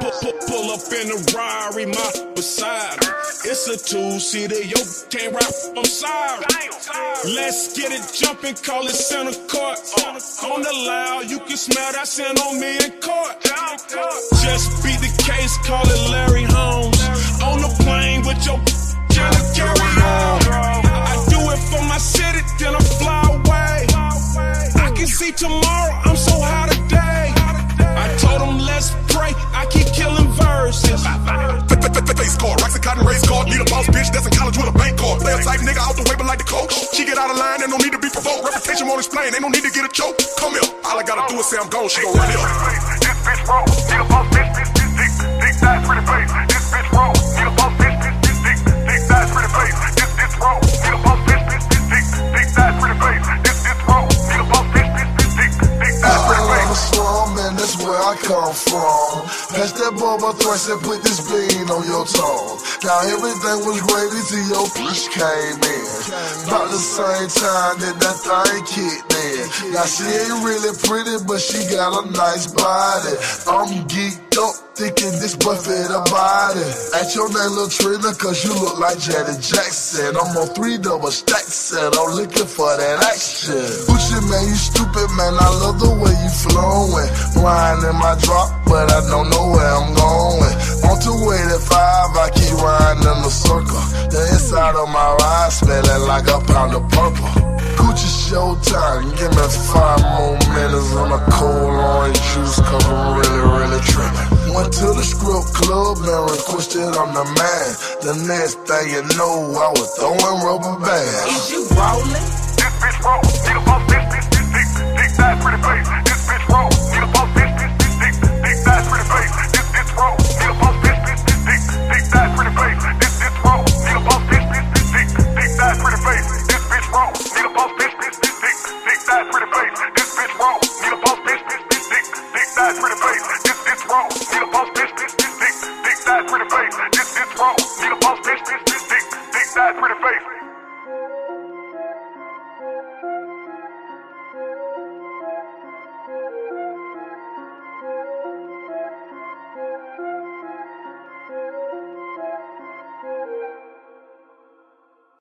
Pull, pull, up in a Rari, my beside. It's a two-seater, yo can't rap, I'm sorry. Let's get it jumping, call it center court. On the loud, you can smell that scent on me in court. Just beat the case, call it Larry Holmes. On the plane with your trying to carry on. I do it for my city, then I fly away. I can see tomorrow, boss bitch that's in college with a bank card. Player type nigga out the way, but like the coach. She get out of line, ain't no need to be provoked. Reputation won't explain, ain't no need to get a choke. Come here, all I gotta do is say I'm gone, she gon' run here. This bitch wrong, need a boss bitch, this this dick, dick that's pretty face. This bitch wrong, need a boss bitch, this this dick, dick that's pretty face. This this wrong, need a boss bitch, this this dick, dick that's pretty face. This this wrong, need boss bitch, this this dick, dick that's pretty I'm a face. slum and that's where I come from. Pass that bubble thrice and put this bean on your tongue. Now everything was great until your bitch came in. About the same time that that thing kicked in. Now she ain't really pretty, but she got a nice body. I'm geeked up, thinking this boy fit a body. At your name, little Trina, cause you look like Janet Jackson. I'm on three double stacks and I'm looking for that action. Gucci Mane, you stupid man, I love the way you flowing. Blind in my drop, but I don't know where I'm going. Like a pound of purple. Gucci showtime, give me five more minutes on a cold orange juice, cause I'm really, really tripping. Went to the script club and requested I'm the man. The next thing you know, I was throwing rubber bands. Is you rolling?